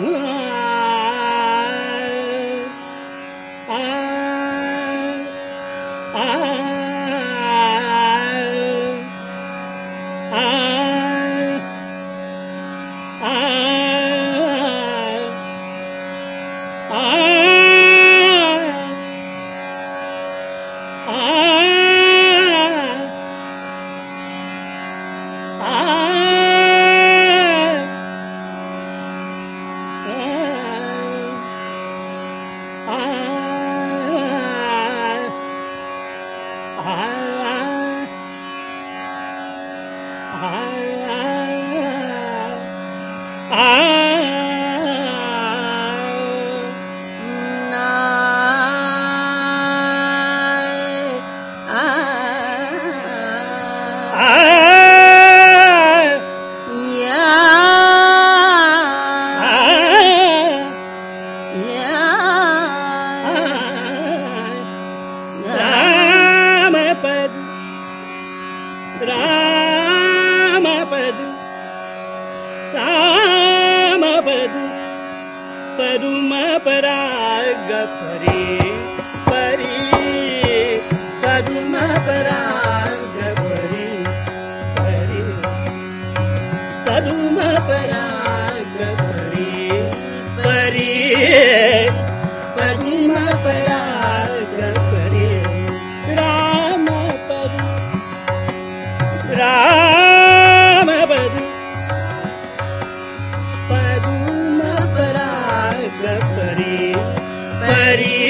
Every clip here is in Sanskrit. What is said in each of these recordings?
Ah! परागरि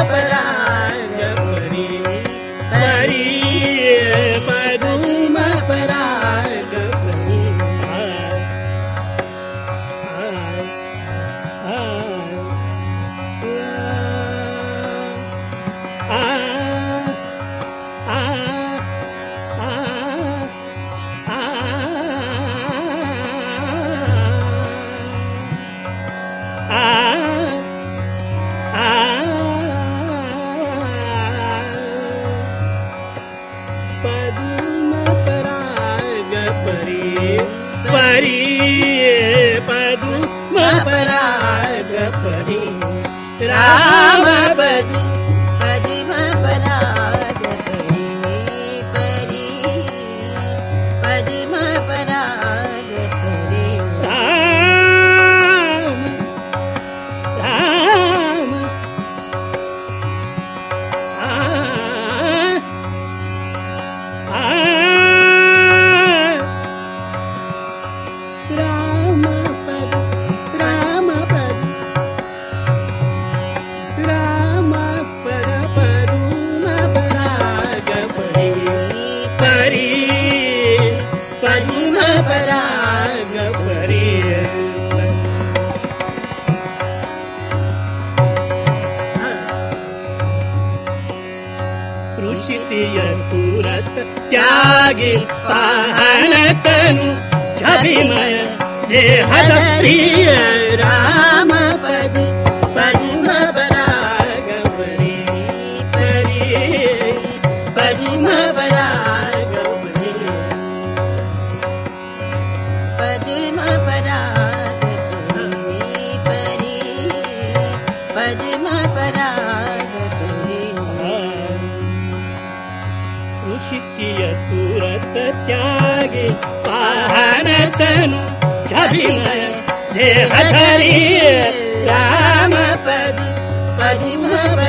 अपराध त्यागिल् पाहणतनु छविमय देहदप्रिय रा ेव देहधरी रामपदि पजमव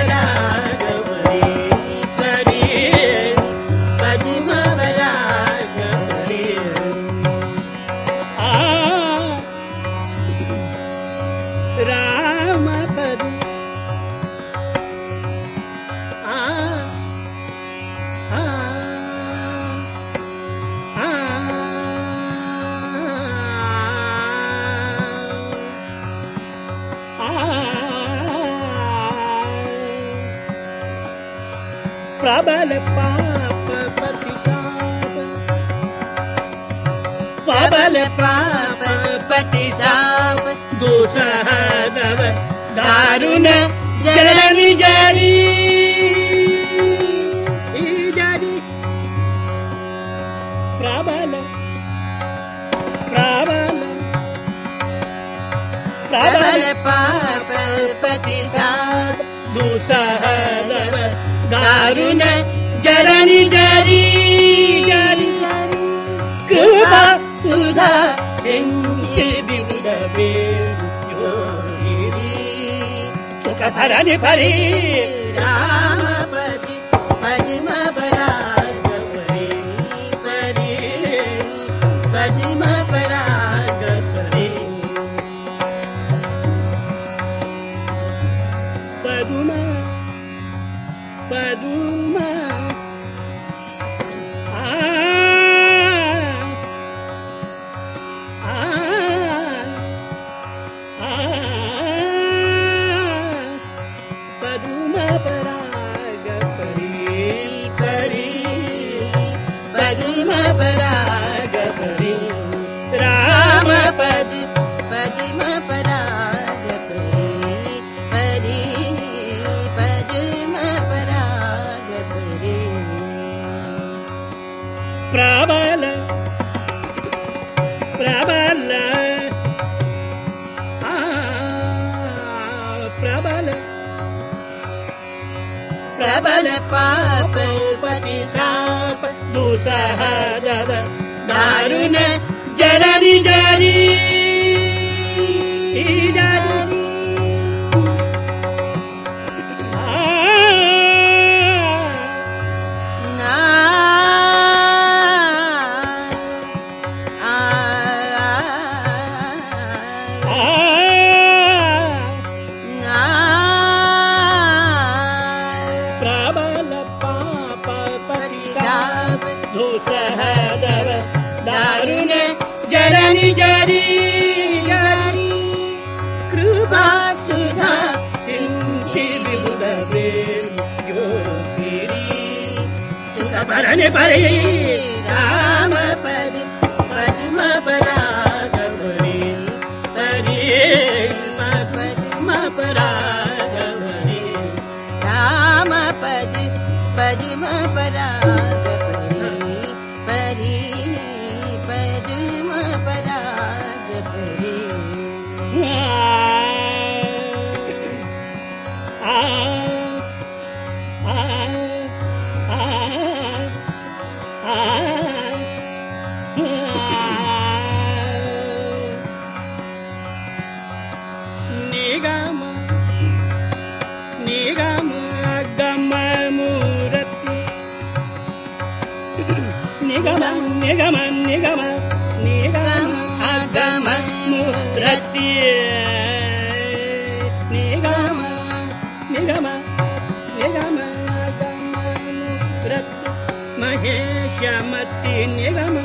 प्रबल पाप प्रतिशाप प्रबल पाप प्रतिशाप दुसहदव दारुण जारी। जारी। प्रबल प्रबल। प्रबल पाप प्रतिशाप दुसहदव दारुण जननी जारी कृपा सुधा सिंहि विविध सुख भरनि परि पद्म प्रबल प्रबल प्रबल प्रबल पाप प्रतिशाप दुसहदव दारुण जननि जारी जारी कृपा सुधा सिंहि विबुध निगम निगम निगम निगम अगम मूरति निगम निगम निगम अगम मूरति महेशमति निगम निगम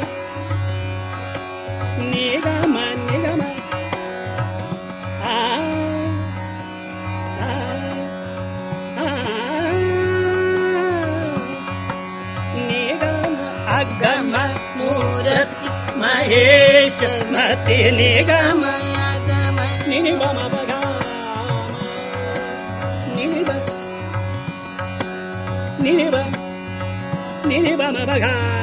अगम मूरति महेश मति निगम गम निनिबम बगाम निनिब निनिब निनिबम बगाम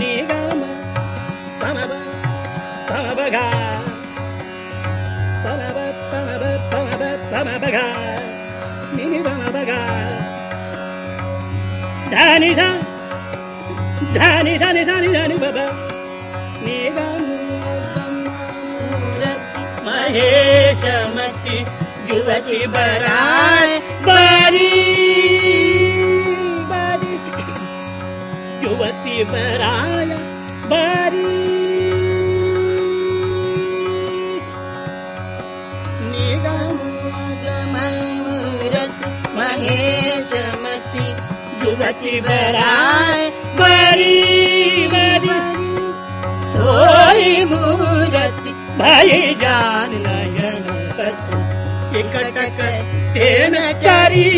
निगम पम बगा पम ब पम ब पम ब पम बगा निनिबम बगा धनि ध धनि धनि धनि धनि बब निगम मूरति महेशमति युवति बराय बारी बारी युवती बराय बारी महेशमति युवति बारी बारी। सोई मूरति भाई जान नयन पत्र इकटक तेन तरी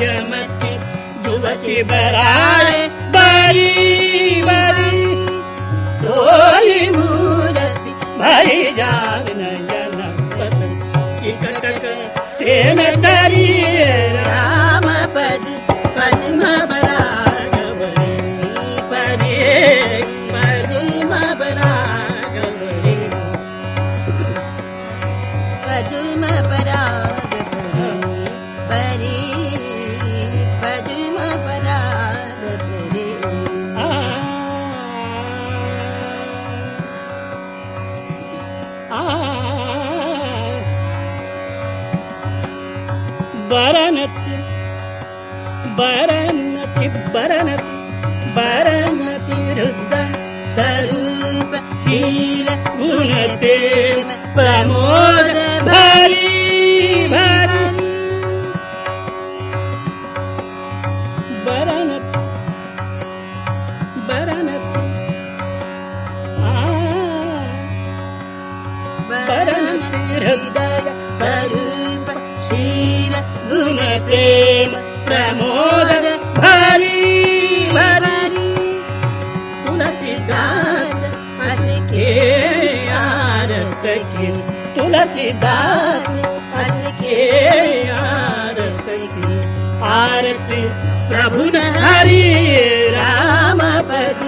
महेशमति जुवति बराय बरी बरी। सोई मूरति भरी जान बरनति रुद्र स्वरूप शील गुण प्रेम प्रमोद भरी भरी। बरनति बरनति आ बरनति हृदय स्वरूप शील गुण प्रेम प्रमोद भरी भरी तुलसीदास दास अस के आरत की। तुलसीदास अस के आरत की। आरती प्रभु न हरि राम पद